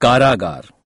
કારાગાર